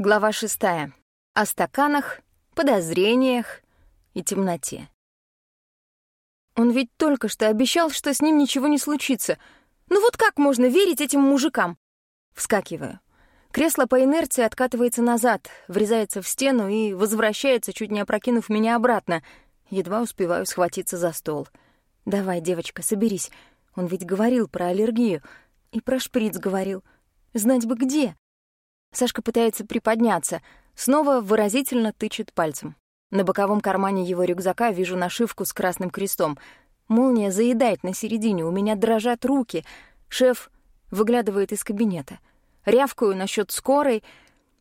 Глава шестая. О стаканах, подозрениях и темноте. Он ведь только что обещал, что с ним ничего не случится. Ну вот как можно верить этим мужикам? Вскакиваю. Кресло по инерции откатывается назад, врезается в стену и возвращается, чуть не опрокинув меня обратно. Едва успеваю схватиться за стол. «Давай, девочка, соберись. Он ведь говорил про аллергию. И про шприц говорил. Знать бы где». Сашка пытается приподняться, снова выразительно тычет пальцем. На боковом кармане его рюкзака вижу нашивку с красным крестом. Молния заедает на середине, у меня дрожат руки. Шеф выглядывает из кабинета. Рявкаю насчет скорой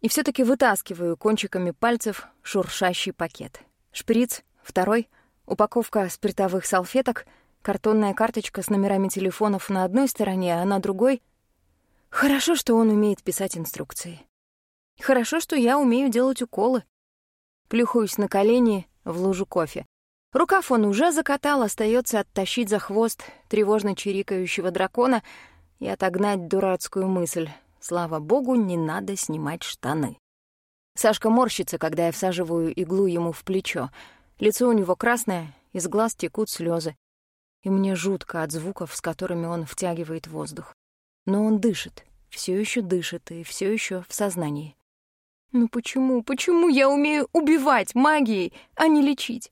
и все таки вытаскиваю кончиками пальцев шуршащий пакет. Шприц, второй, упаковка спиртовых салфеток, картонная карточка с номерами телефонов на одной стороне, а на другой Хорошо, что он умеет писать инструкции. Хорошо, что я умею делать уколы. Плюхаюсь на колени в лужу кофе. Рукав он уже закатал, остается оттащить за хвост тревожно чирикающего дракона и отогнать дурацкую мысль. Слава богу, не надо снимать штаны. Сашка морщится, когда я всаживаю иглу ему в плечо. Лицо у него красное, из глаз текут слезы. И мне жутко от звуков, с которыми он втягивает воздух. Но он дышит, все еще дышит и все еще в сознании. Ну почему, почему я умею убивать магией, а не лечить?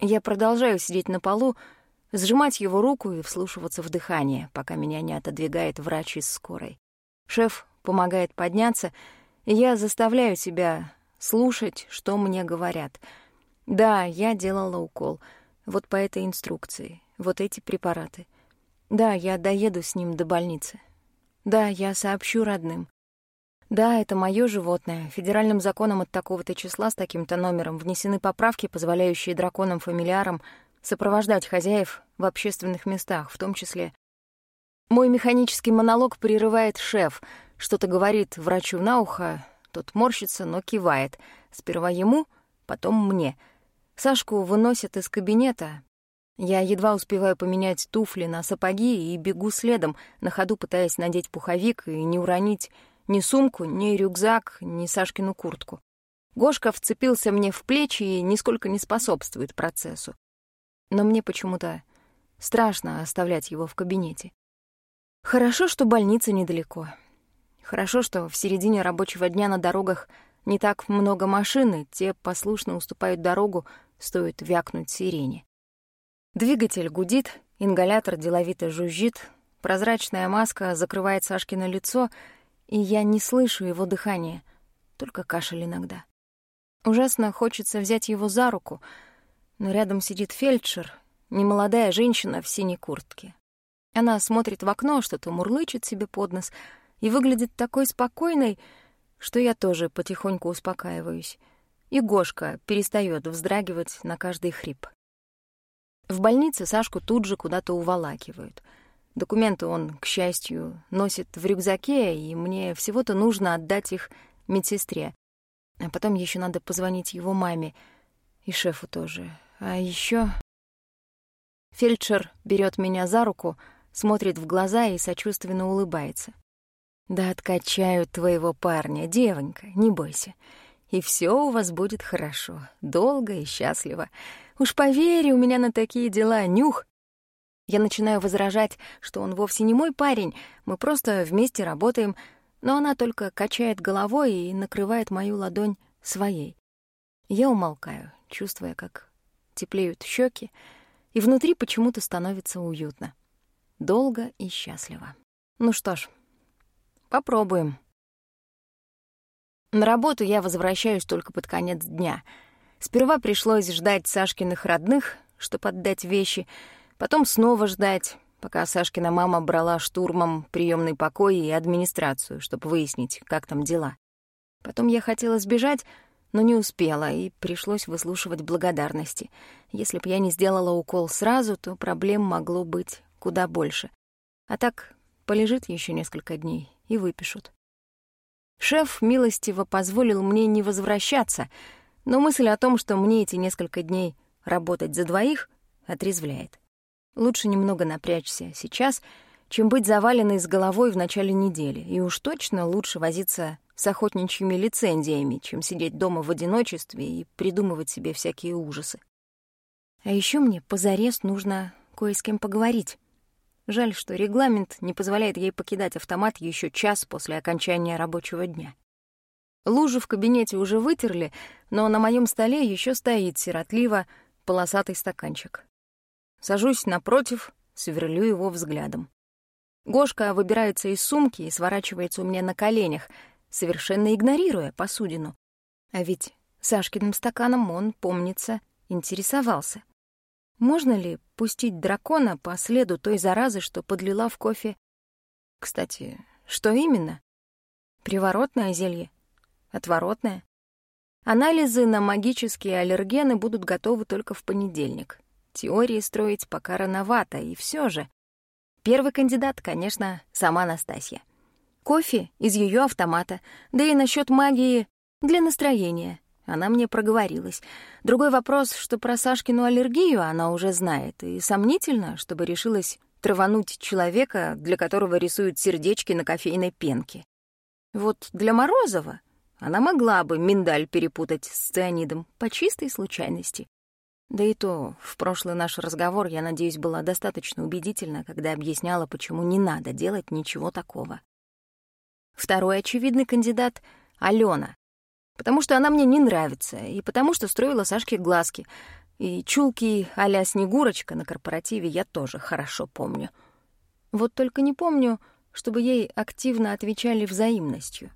Я продолжаю сидеть на полу, сжимать его руку и вслушиваться в дыхание, пока меня не отодвигает врач из скорой. Шеф помогает подняться, и я заставляю себя слушать, что мне говорят. Да, я делала укол. Вот по этой инструкции. Вот эти препараты. Да, я доеду с ним до больницы. Да, я сообщу родным. Да, это мое животное. Федеральным законом от такого-то числа с таким-то номером внесены поправки, позволяющие драконам-фамильярам сопровождать хозяев в общественных местах, в том числе. Мой механический монолог прерывает шеф, что-то говорит врачу на ухо, тот морщится, но кивает. Сперва ему, потом мне. Сашку выносят из кабинета, я едва успеваю поменять туфли на сапоги и бегу следом, на ходу пытаясь надеть пуховик и не уронить ни сумку, ни рюкзак, ни Сашкину куртку. Гошка вцепился мне в плечи и нисколько не способствует процессу. Но мне почему-то страшно оставлять его в кабинете. Хорошо, что больница недалеко. Хорошо, что в середине рабочего дня на дорогах не так много машин, и те послушно уступают дорогу, стоит вякнуть сирене. Двигатель гудит, ингалятор деловито жужжит, прозрачная маска закрывает Сашкино лицо, и я не слышу его дыхания, только кашель иногда. Ужасно хочется взять его за руку, но рядом сидит фельдшер, немолодая женщина в синей куртке. Она смотрит в окно, что-то мурлычет себе под нос и выглядит такой спокойной, что я тоже потихоньку успокаиваюсь. И Гошка перестает вздрагивать на каждый хрип. В больнице Сашку тут же куда-то уволакивают. Документы он, к счастью, носит в рюкзаке, и мне всего-то нужно отдать их медсестре. А потом еще надо позвонить его маме и шефу тоже. А еще Фельдшер берет меня за руку, смотрит в глаза и сочувственно улыбается. «Да откачают твоего парня, девонька, не бойся. И все у вас будет хорошо, долго и счастливо. Уж поверь, у меня на такие дела нюх. Я начинаю возражать, что он вовсе не мой парень, мы просто вместе работаем, но она только качает головой и накрывает мою ладонь своей. Я умолкаю, чувствуя, как теплеют щеки, и внутри почему-то становится уютно. Долго и счастливо. Ну что ж, попробуем. На работу я возвращаюсь только под конец дня — Сперва пришлось ждать Сашкиных родных, чтобы отдать вещи, потом снова ждать, пока Сашкина мама брала штурмом приемный покой и администрацию, чтобы выяснить, как там дела. Потом я хотела сбежать, но не успела, и пришлось выслушивать благодарности. Если б я не сделала укол сразу, то проблем могло быть куда больше. А так полежит еще несколько дней и выпишут. Шеф милостиво позволил мне не возвращаться — но мысль о том, что мне эти несколько дней работать за двоих, отрезвляет. Лучше немного напрячься сейчас, чем быть заваленной с головой в начале недели, и уж точно лучше возиться с охотничьими лицензиями, чем сидеть дома в одиночестве и придумывать себе всякие ужасы. А еще мне позарез нужно кое с кем поговорить. Жаль, что регламент не позволяет ей покидать автомат еще час после окончания рабочего дня. Лужу в кабинете уже вытерли, но на моем столе еще стоит сиротливо полосатый стаканчик. Сажусь напротив, сверлю его взглядом. Гошка выбирается из сумки и сворачивается у меня на коленях, совершенно игнорируя посудину. А ведь Сашкиным стаканом он, помнится, интересовался. Можно ли пустить дракона по следу той заразы, что подлила в кофе? Кстати, что именно? Приворотное зелье? Отворотное? Анализы на магические аллергены будут готовы только в понедельник. Теории строить пока рановато, и все же. Первый кандидат, конечно, сама Настасья. Кофе из ее автомата, да и насчет магии для настроения. Она мне проговорилась. Другой вопрос, что про Сашкину аллергию она уже знает, и сомнительно, чтобы решилась травануть человека, для которого рисуют сердечки на кофейной пенке. Вот для Морозова она могла бы миндаль перепутать с цианидом по чистой случайности. Да и то, в прошлый наш разговор, я надеюсь, была достаточно убедительна, когда объясняла, почему не надо делать ничего такого. Второй очевидный кандидат — Алена, потому что она мне не нравится, и потому что строила Сашке глазки. И чулки а Снегурочка на корпоративе я тоже хорошо помню. Вот только не помню, чтобы ей активно отвечали взаимностью.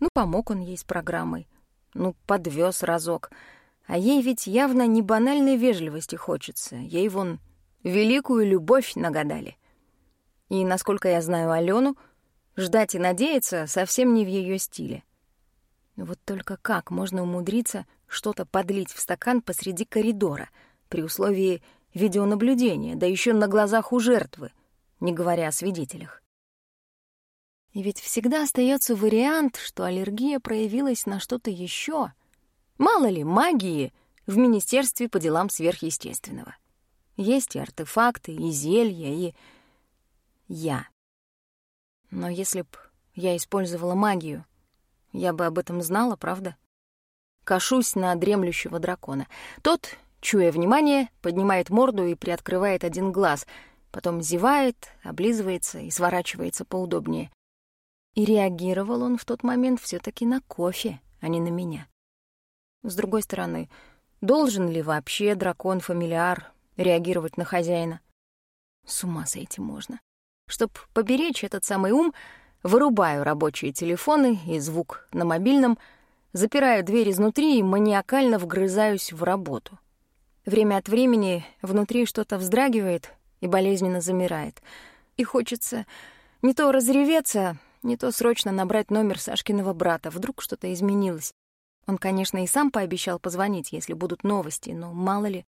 Ну, помог он ей с программой, ну, подвез разок — а ей ведь явно не банальной вежливости хочется. Ей вон великую любовь нагадали. И, насколько я знаю Алену, ждать и надеяться совсем не в ее стиле. Вот только как можно умудриться что-то подлить в стакан посреди коридора при условии видеонаблюдения, да еще на глазах у жертвы, не говоря о свидетелях? И ведь всегда остается вариант, что аллергия проявилась на что-то еще, Мало ли магии в Министерстве по делам сверхъестественного. Есть и артефакты, и зелья, и... я. Но если б я использовала магию, я бы об этом знала, правда? Кашусь на дремлющего дракона. Тот, чуя внимание, поднимает морду и приоткрывает один глаз, потом зевает, облизывается и сворачивается поудобнее. И реагировал он в тот момент все таки на кофе, а не на меня. С другой стороны, должен ли вообще дракон-фамильяр реагировать на хозяина? С ума сойти можно. Чтоб поберечь этот самый ум, вырубаю рабочие телефоны и звук на мобильном, запираю дверь изнутри и маниакально вгрызаюсь в работу. Время от времени внутри что-то вздрагивает и болезненно замирает. И хочется не то разреветься, не то срочно набрать номер Сашкиного брата. Вдруг что-то изменилось. Он, конечно, и сам пообещал позвонить, если будут новости, но мало ли.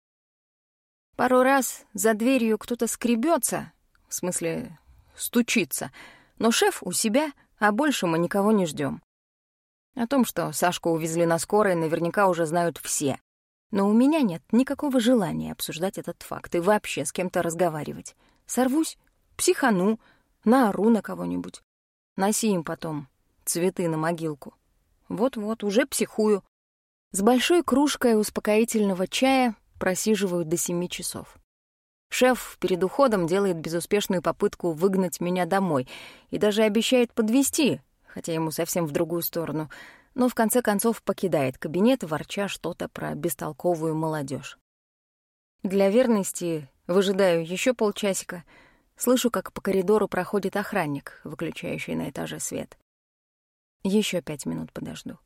Пару раз за дверью кто-то скребется, в смысле стучится, но шеф у себя, а больше мы никого не ждем. О том, что Сашку увезли на скорой, наверняка уже знают все. Но у меня нет никакого желания обсуждать этот факт и вообще с кем-то разговаривать. Сорвусь, психану, наору на кого-нибудь. Носи им потом цветы на могилку. Вот-вот, уже психую. С большой кружкой успокоительного чая просиживаю до семи часов. Шеф перед уходом делает безуспешную попытку выгнать меня домой и даже обещает подвести, хотя ему совсем в другую сторону, но в конце концов покидает кабинет, ворча что-то про бестолковую молодежь. Для верности выжидаю еще полчасика, слышу, как по коридору проходит охранник, выключающий на этаже свет. Еще пять минут подожду.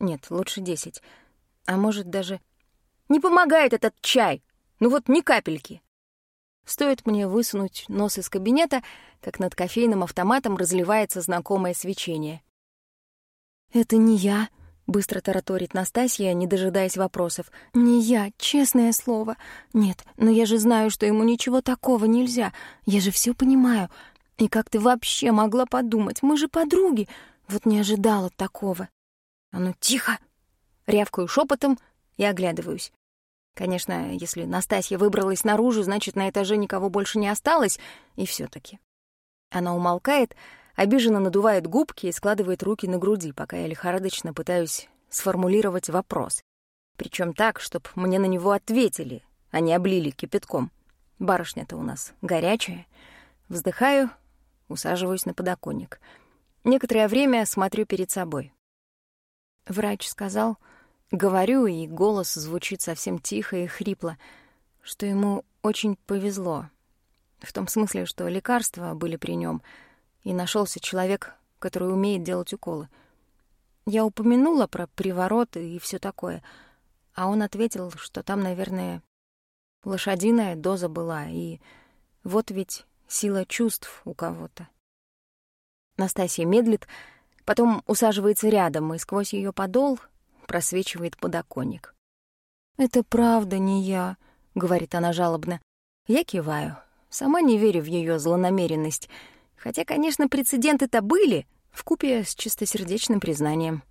Нет, лучше десять. А может, даже... Не помогает этот чай! Ну вот ни капельки! Стоит мне высунуть нос из кабинета, как над кофейным автоматом разливается знакомое свечение. «Это не я», — быстро тараторит Настасья, не дожидаясь вопросов. «Не я, честное слово. Нет, но я же знаю, что ему ничего такого нельзя. Я же все понимаю. И как ты вообще могла подумать? Мы же подруги. Вот не ожидала такого. А ну тихо! Рявкаю шепотом и оглядываюсь. Конечно, если Настасья выбралась наружу, значит, на этаже никого больше не осталось, и все таки Она умолкает, обиженно надувает губки и складывает руки на груди, пока я лихорадочно пытаюсь сформулировать вопрос. Причем так, чтобы мне на него ответили, а не облили кипятком. Барышня-то у нас горячая. Вздыхаю, усаживаюсь на подоконник. Некоторое время смотрю перед собой. Врач сказал, говорю, и голос звучит совсем тихо и хрипло, что ему очень повезло. В том смысле, что лекарства были при нем, и нашелся человек, который умеет делать уколы. Я упомянула про привороты и все такое, а он ответил, что там, наверное, лошадиная доза была, и вот ведь сила чувств у кого-то. Настасья медлит, потом усаживается рядом, и сквозь ее подол просвечивает подоконник. «Это правда не я», — говорит она жалобно. Я киваю. Сама не верю в ее злонамеренность. Хотя, конечно, прецеденты-то были, вкупе с чистосердечным признанием.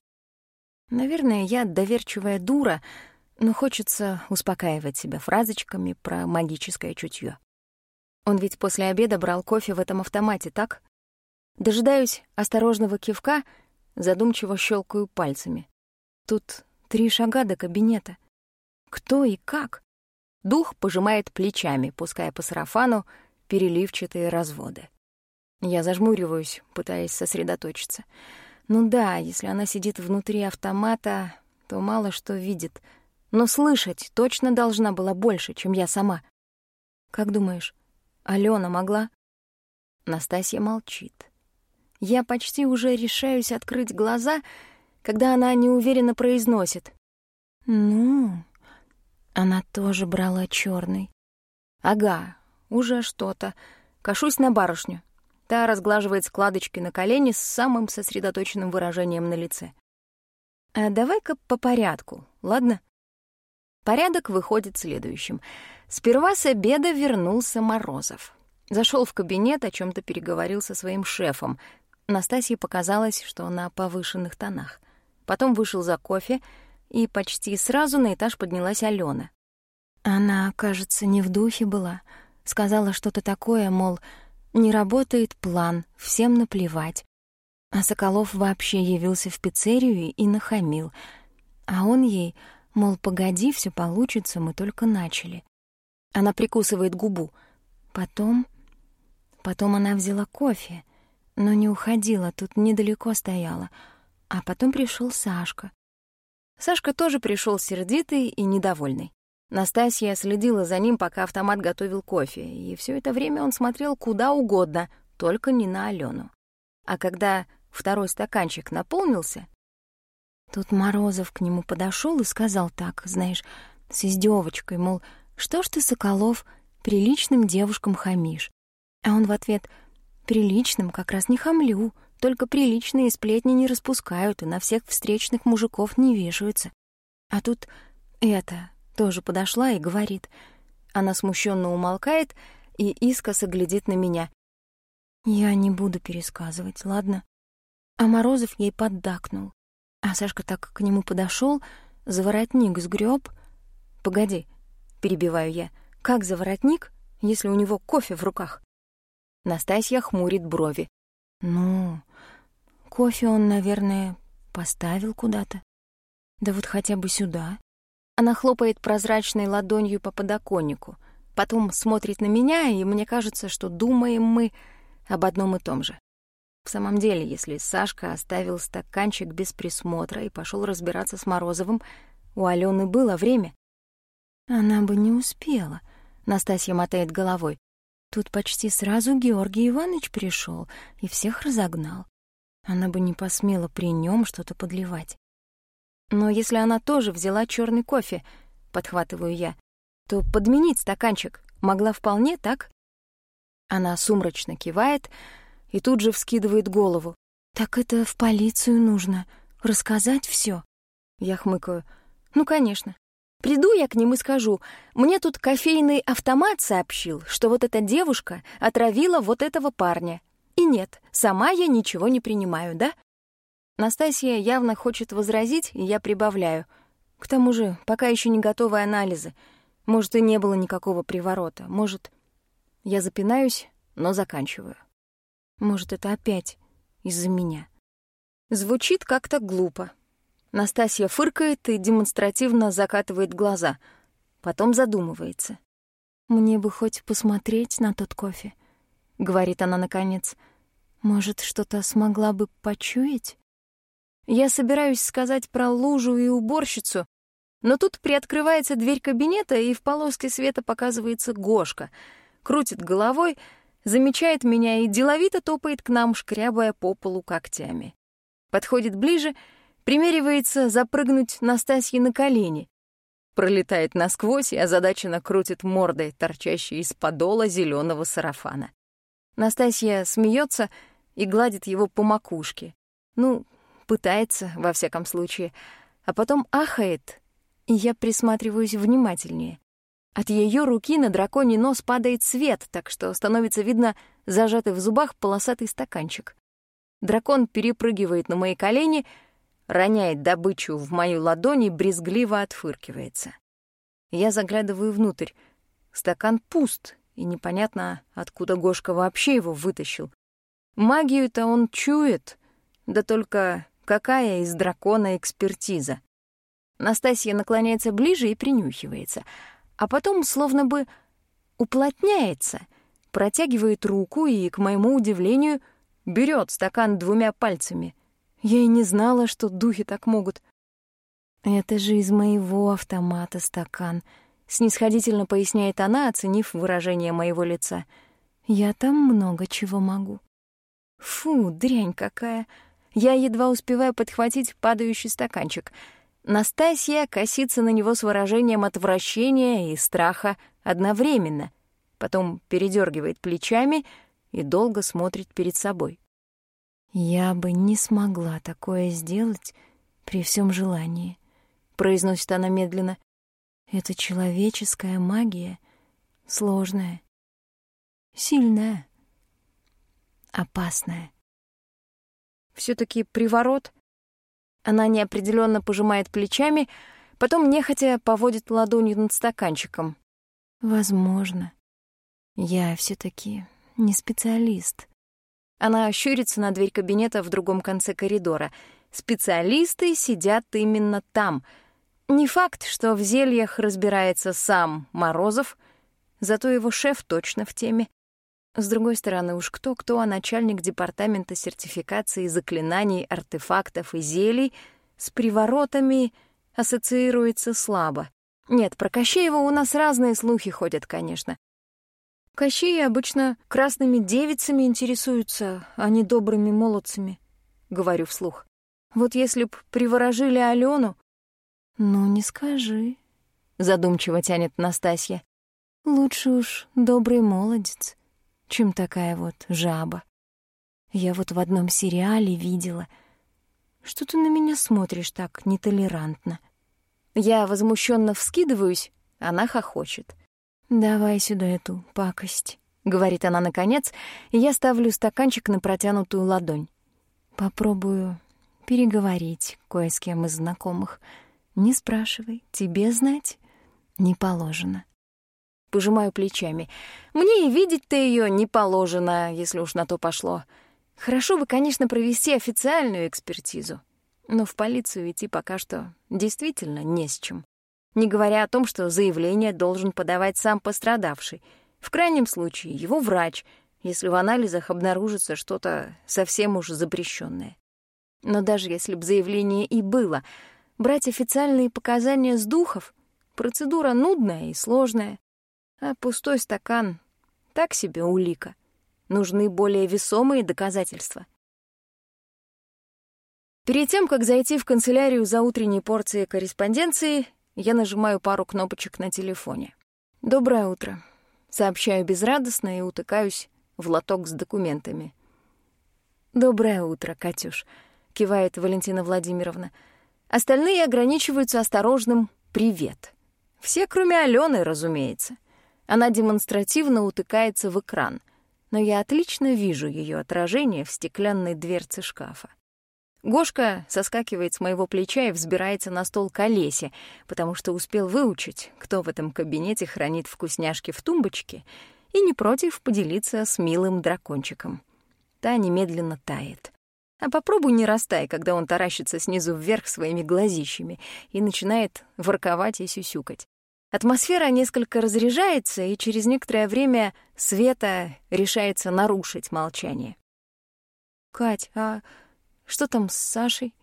Наверное, я доверчивая дура, но хочется успокаивать себя фразочками про магическое чутье. Он ведь после обеда брал кофе в этом автомате, так? Дожидаюсь осторожного кивка, задумчиво щелкаю пальцами. Тут три шага до кабинета. Кто и как? Дух пожимает плечами, пуская по сарафану переливчатые разводы. Я зажмуриваюсь, пытаясь сосредоточиться. Ну да, если она сидит внутри автомата, то мало что видит. Но слышать точно должна была больше, чем я сама. Как думаешь, Алена могла? Настасья молчит. Я почти уже решаюсь открыть глаза, когда она неуверенно произносит. «Ну...» Она тоже брала черный. «Ага, уже что-то. Кашусь на барышню. Та разглаживает складочки на колени с самым сосредоточенным выражением на лице. А давай-ка по порядку, ладно?» Порядок выходит следующим. Сперва с обеда вернулся Морозов. Зашел в кабинет, о чем то переговорил со своим шефом, Настасье показалось, что на повышенных тонах. Потом вышел за кофе, и почти сразу на этаж поднялась Алена. Она, кажется, не в духе была. Сказала что-то такое, мол, не работает план, всем наплевать. А Соколов вообще явился в пиццерию и нахамил. А он ей, мол, погоди, все получится, мы только начали. Она прикусывает губу. Потом... Потом она взяла кофе — но не уходила, тут недалеко стояла. А потом пришел Сашка. Сашка тоже пришел сердитый и недовольный. Настасья следила за ним, пока автомат готовил кофе, и все это время он смотрел куда угодно, только не на Алену. А когда второй стаканчик наполнился, тут Морозов к нему подошел и сказал так, знаешь, с издевочкой, мол, что ж ты, Соколов, приличным девушкам хамишь? А он в ответ — Приличным как раз не хамлю, только приличные сплетни не распускают и на всех встречных мужиков не вешаются. А тут это тоже подошла и говорит. Она смущенно умолкает и искоса глядит на меня. Я не буду пересказывать, ладно? А Морозов ей поддакнул. А Сашка так к нему подошел, за воротник сгреб. Погоди, перебиваю я. Как за воротник, если у него кофе в руках? Настасья хмурит брови. «Ну, кофе он, наверное, поставил куда-то. Да вот хотя бы сюда». Она хлопает прозрачной ладонью по подоконнику, потом смотрит на меня, и мне кажется, что думаем мы об одном и том же. В самом деле, если Сашка оставил стаканчик без присмотра и пошел разбираться с Морозовым, у Алены было время. Она бы не успела, Настасья мотает головой. Тут почти сразу Георгий Иванович пришел и всех разогнал. Она бы не посмела при нем что-то подливать. Но если она тоже взяла черный кофе, подхватываю я, то подменить стаканчик могла вполне, так? Она сумрачно кивает и тут же вскидывает голову. «Так это в полицию нужно. Рассказать все. Я хмыкаю. «Ну, конечно. Приду я к ним и скажу, мне тут кофейный автомат сообщил, что вот эта девушка отравила вот этого парня. И нет, сама я ничего не принимаю, да? Настасья явно хочет возразить, и я прибавляю. К тому же, пока еще не готовы анализы. Может, и не было никакого приворота. Может, я запинаюсь, но заканчиваю. Может, это опять из-за меня. Звучит как-то глупо. Настасья фыркает и демонстративно закатывает глаза, потом задумывается. «Мне бы хоть посмотреть на тот кофе», — говорит она наконец. «Может, что-то смогла бы почуять?» Я собираюсь сказать про лужу и уборщицу, но тут приоткрывается дверь кабинета, и в полоске света показывается Гошка. Крутит головой, замечает меня и деловито топает к нам, шкрябая по полу когтями. Подходит ближе, примеривается запрыгнуть Настасье на колени. Пролетает насквозь и озадаченно крутит мордой, торчащей из подола зеленого сарафана. Настасья смеется и гладит его по макушке. Ну, пытается, во всяком случае, а потом ахает, и я присматриваюсь внимательнее. От ее руки на драконий нос падает свет, так что становится видно зажатый в зубах полосатый стаканчик. Дракон перепрыгивает на мои колени, роняет добычу в мою ладонь и брезгливо отфыркивается. Я заглядываю внутрь. Стакан пуст, и непонятно, откуда Гошка вообще его вытащил. Магию-то он чует, да только какая из дракона экспертиза. Настасья наклоняется ближе и принюхивается, а потом словно бы уплотняется, протягивает руку и, к моему удивлению, берет стакан двумя пальцами. Я и не знала, что духи так могут. «Это же из моего автомата стакан», — снисходительно поясняет она, оценив выражение моего лица. «Я там много чего могу». «Фу, дрянь какая!» Я едва успеваю подхватить падающий стаканчик. Настасья косится на него с выражением отвращения и страха одновременно, потом передергивает плечами и долго смотрит перед собой. «Я бы не смогла такое сделать при всем желании», — произносит она медленно. «Это человеческая магия, сложная, сильная, опасная все таки приворот. Она неопределенно пожимает плечами, потом нехотя поводит ладонью над стаканчиком. Возможно. Я все таки не специалист. Она ощурится на дверь кабинета в другом конце коридора. Специалисты сидят именно там. Не факт, что в зельях разбирается сам Морозов, зато его шеф точно в теме. С другой стороны, уж кто-кто, а начальник департамента сертификации заклинаний, артефактов и зелий с приворотами ассоциируется слабо. Нет, про Кощеева у нас разные слухи ходят, конечно. Кощеи обычно красными девицами интересуются, а не добрыми молодцами, — говорю вслух. Вот если б приворожили Алену... Ну, не скажи, — задумчиво тянет Настасья. Лучше уж добрый молодец чем такая вот жаба. Я вот в одном сериале видела. Что ты на меня смотришь так нетолерантно? Я возмущенно вскидываюсь, она хохочет. «Давай сюда эту пакость», — говорит она наконец, и я ставлю стаканчик на протянутую ладонь. Попробую переговорить кое с кем из знакомых. Не спрашивай, тебе знать не положено пожимаю плечами. Мне и видеть-то ее не положено, если уж на то пошло. Хорошо бы, конечно, провести официальную экспертизу. Но в полицию идти пока что действительно не с чем. Не говоря о том, что заявление должен подавать сам пострадавший. В крайнем случае, его врач, если в анализах обнаружится что-то совсем уж запрещенное. Но даже если бы заявление и было, брать официальные показания с духов — процедура нудная и сложная. А пустой стакан — так себе улика. Нужны более весомые доказательства. Перед тем, как зайти в канцелярию за утренней порцией корреспонденции, я нажимаю пару кнопочек на телефоне. «Доброе утро», — сообщаю безрадостно и утыкаюсь в лоток с документами. «Доброе утро, Катюш», — кивает Валентина Владимировна. Остальные ограничиваются осторожным «привет». Все, кроме Алены, разумеется. Она демонстративно утыкается в экран, но я отлично вижу ее отражение в стеклянной дверце шкафа. Гошка соскакивает с моего плеча и взбирается на стол к Олесе, потому что успел выучить, кто в этом кабинете хранит вкусняшки в тумбочке, и не против поделиться с милым дракончиком. Та немедленно тает. А попробуй не растай, когда он таращится снизу вверх своими глазищами и начинает ворковать и сюсюкать. Атмосфера несколько разряжается, и через некоторое время Света решается нарушить молчание. «Кать, а что там с Сашей?»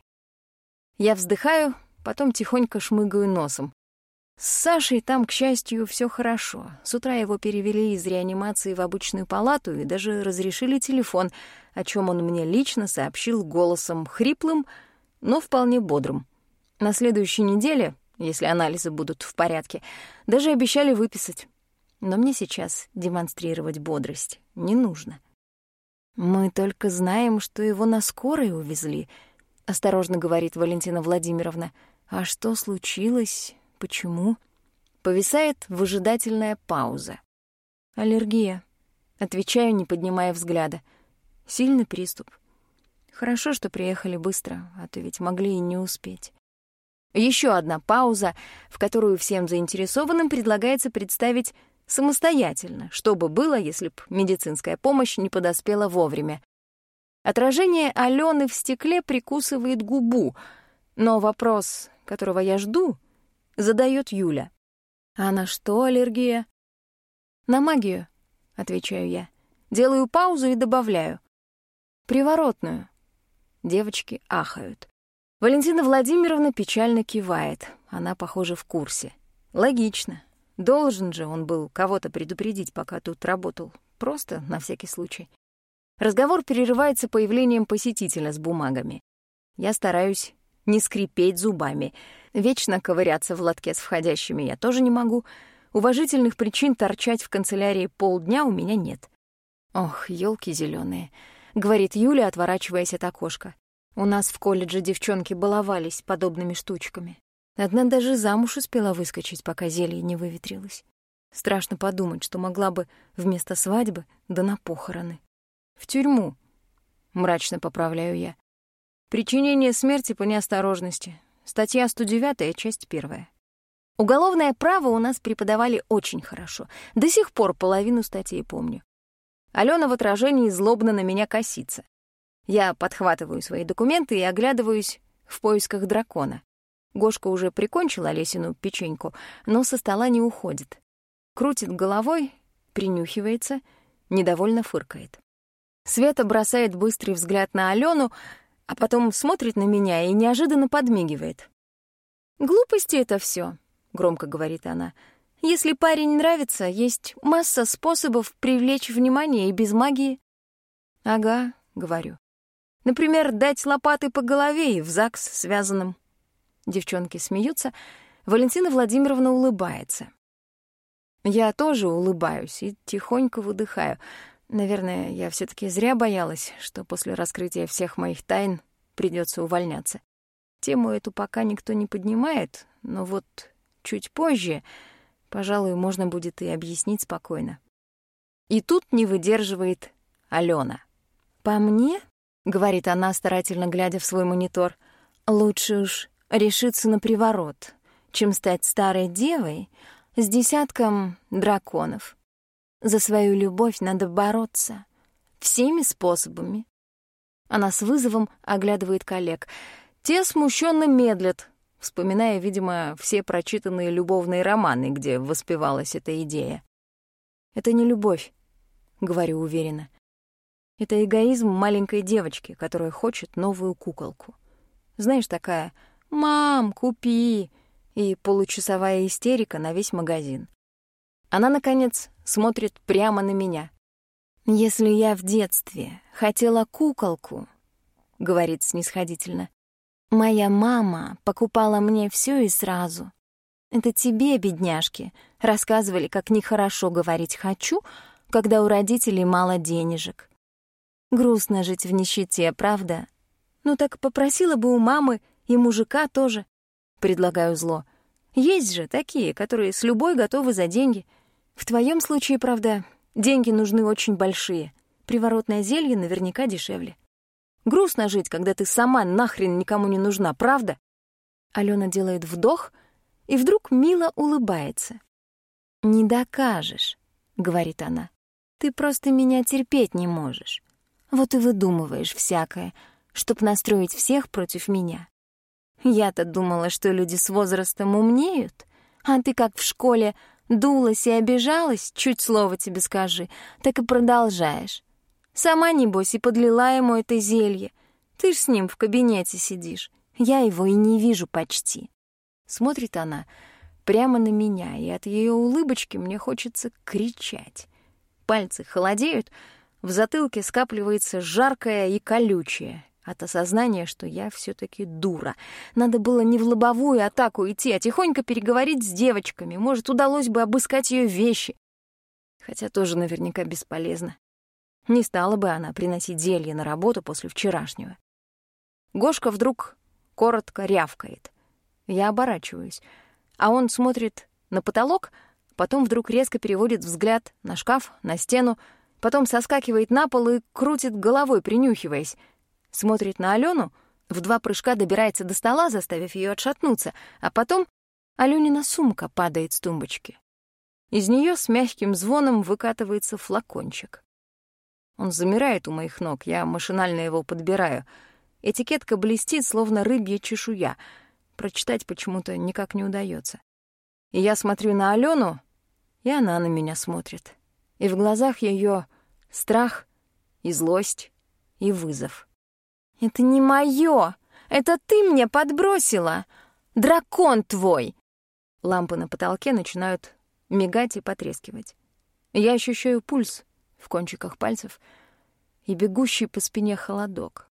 Я вздыхаю, потом тихонько шмыгаю носом. С Сашей там, к счастью, все хорошо. С утра его перевели из реанимации в обычную палату и даже разрешили телефон, о чем он мне лично сообщил голосом хриплым, но вполне бодрым. На следующей неделе, если анализы будут в порядке, даже обещали выписать. Но мне сейчас демонстрировать бодрость не нужно. «Мы только знаем, что его на скорой увезли», — осторожно говорит Валентина Владимировна. «А что случилось, Почему? Повисает выжидательная пауза. Аллергия. Отвечаю, не поднимая взгляда. Сильный приступ. Хорошо, что приехали быстро, а то ведь могли и не успеть. Еще одна пауза, в которую всем заинтересованным предлагается представить самостоятельно, что бы было, если б медицинская помощь не подоспела вовремя. Отражение Алены в стекле прикусывает губу, но вопрос, которого я жду — задает Юля. «А на что аллергия?» «На магию», — отвечаю я. Делаю паузу и добавляю. «Приворотную». Девочки ахают. Валентина Владимировна печально кивает. Она, похоже, в курсе. Логично. Должен же он был кого-то предупредить, пока тут работал. Просто на всякий случай. Разговор перерывается появлением посетителя с бумагами. Я стараюсь не скрипеть зубами. Вечно ковыряться в лотке с входящими я тоже не могу. Уважительных причин торчать в канцелярии полдня у меня нет. Ох, елки зеленые, говорит Юля, отворачиваясь от окошка. У нас в колледже девчонки баловались подобными штучками. Одна даже замуж успела выскочить, пока зелье не выветрилось. Страшно подумать, что могла бы вместо свадьбы да на похороны. В тюрьму, мрачно поправляю я. Причинение смерти по неосторожности. Статья 109, часть 1. Уголовное право у нас преподавали очень хорошо. До сих пор половину статей помню. Алена в отражении злобно на меня косится. Я подхватываю свои документы и оглядываюсь в поисках дракона. Гошка уже прикончила Олесину печеньку, но со стола не уходит. Крутит головой, принюхивается, недовольно фыркает. Света бросает быстрый взгляд на Алену, а потом смотрит на меня и неожиданно подмигивает. «Глупости это все, громко говорит она. «Если парень нравится, есть масса способов привлечь внимание и без магии». «Ага», — говорю. «Например, дать лопаты по голове и в ЗАГС связанным». Девчонки смеются, Валентина Владимировна улыбается. Я тоже улыбаюсь и тихонько выдыхаю — Наверное, я все таки зря боялась, что после раскрытия всех моих тайн придется увольняться. Тему эту пока никто не поднимает, но вот чуть позже, пожалуй, можно будет и объяснить спокойно. И тут не выдерживает Алена. «По мне, — говорит она, старательно глядя в свой монитор, — лучше уж решиться на приворот, чем стать старой девой с десятком драконов». За свою любовь надо бороться. Всеми способами. Она с вызовом оглядывает коллег. Те смущенно медлят, вспоминая, видимо, все прочитанные любовные романы, где воспевалась эта идея. «Это не любовь», — говорю уверенно. «Это эгоизм маленькой девочки, которая хочет новую куколку. Знаешь, такая «Мам, купи!» и получасовая истерика на весь магазин. Она, наконец, смотрит прямо на меня. «Если я в детстве хотела куколку», — говорит снисходительно, «моя мама покупала мне все и сразу. Это тебе, бедняжки, рассказывали, как нехорошо говорить «хочу», когда у родителей мало денежек. Грустно жить в нищете, правда? Ну так попросила бы у мамы и мужика тоже, предлагаю зло. Есть же такие, которые с любой готовы за деньги — в твоем случае, правда, деньги нужны очень большие. Приворотное зелье наверняка дешевле. Грустно жить, когда ты сама нахрен никому не нужна, правда? Алена делает вдох и вдруг мило улыбается. «Не докажешь», — говорит она. «Ты просто меня терпеть не можешь. Вот и выдумываешь всякое. чтоб настроить всех против меня. Я-то думала, что люди с возрастом умнеют, а ты как в школе дулась и обижалась, чуть слово тебе скажи, так и продолжаешь. Сама, небось, и подлила ему это зелье. Ты ж с ним в кабинете сидишь. Я его и не вижу почти. Смотрит она прямо на меня, и от ее улыбочки мне хочется кричать. Пальцы холодеют, в затылке скапливается жаркое и колючее от осознания, что я все таки дура. Надо было не в лобовую атаку идти, а тихонько переговорить с девочками. Может, удалось бы обыскать ее вещи. Хотя тоже наверняка бесполезно. Не стала бы она приносить зелье на работу после вчерашнего. Гошка вдруг коротко рявкает. Я оборачиваюсь, а он смотрит на потолок, потом вдруг резко переводит взгляд на шкаф, на стену, потом соскакивает на пол и крутит головой, принюхиваясь. Смотрит на Алену, в два прыжка добирается до стола, заставив ее отшатнуться, а потом Алёнина сумка падает с тумбочки. Из нее с мягким звоном выкатывается флакончик. Он замирает у моих ног, я машинально его подбираю. Этикетка блестит, словно рыбья чешуя. Прочитать почему-то никак не удается. И я смотрю на Алену, и она на меня смотрит. И в глазах ее страх и злость и вызов. «Это не моё! Это ты мне подбросила! Дракон твой!» Лампы на потолке начинают мигать и потрескивать. Я ощущаю пульс в кончиках пальцев и бегущий по спине холодок.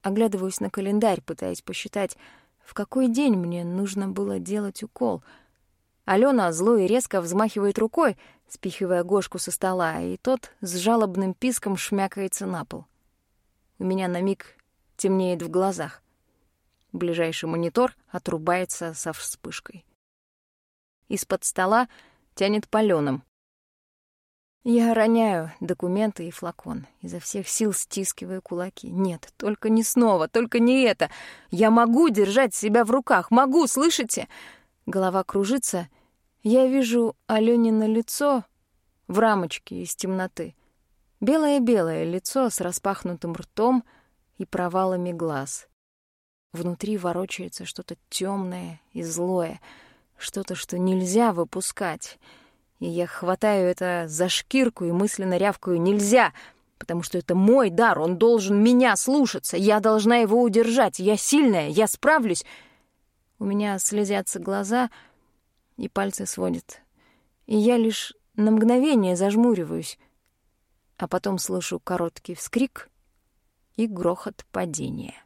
Оглядываюсь на календарь, пытаясь посчитать, в какой день мне нужно было делать укол. Алена зло и резко взмахивает рукой, спихивая Гошку со стола, и тот с жалобным писком шмякается на пол. У меня на миг темнеет в глазах. Ближайший монитор отрубается со вспышкой. Из-под стола тянет палёным. Я роняю документы и флакон, изо всех сил стискивая кулаки. Нет, только не снова, только не это. Я могу держать себя в руках, могу, слышите? Голова кружится. Я вижу Алёнино лицо в рамочке из темноты. Белое-белое лицо с распахнутым ртом и провалами глаз. Внутри ворочается что-то темное и злое, что-то, что нельзя выпускать — и я хватаю это за шкирку и мысленно рявкаю «нельзя», потому что это мой дар, он должен меня слушаться, я должна его удержать, я сильная, я справлюсь. У меня слезятся глаза, и пальцы сводят. И я лишь на мгновение зажмуриваюсь, а потом слышу короткий вскрик и грохот падения.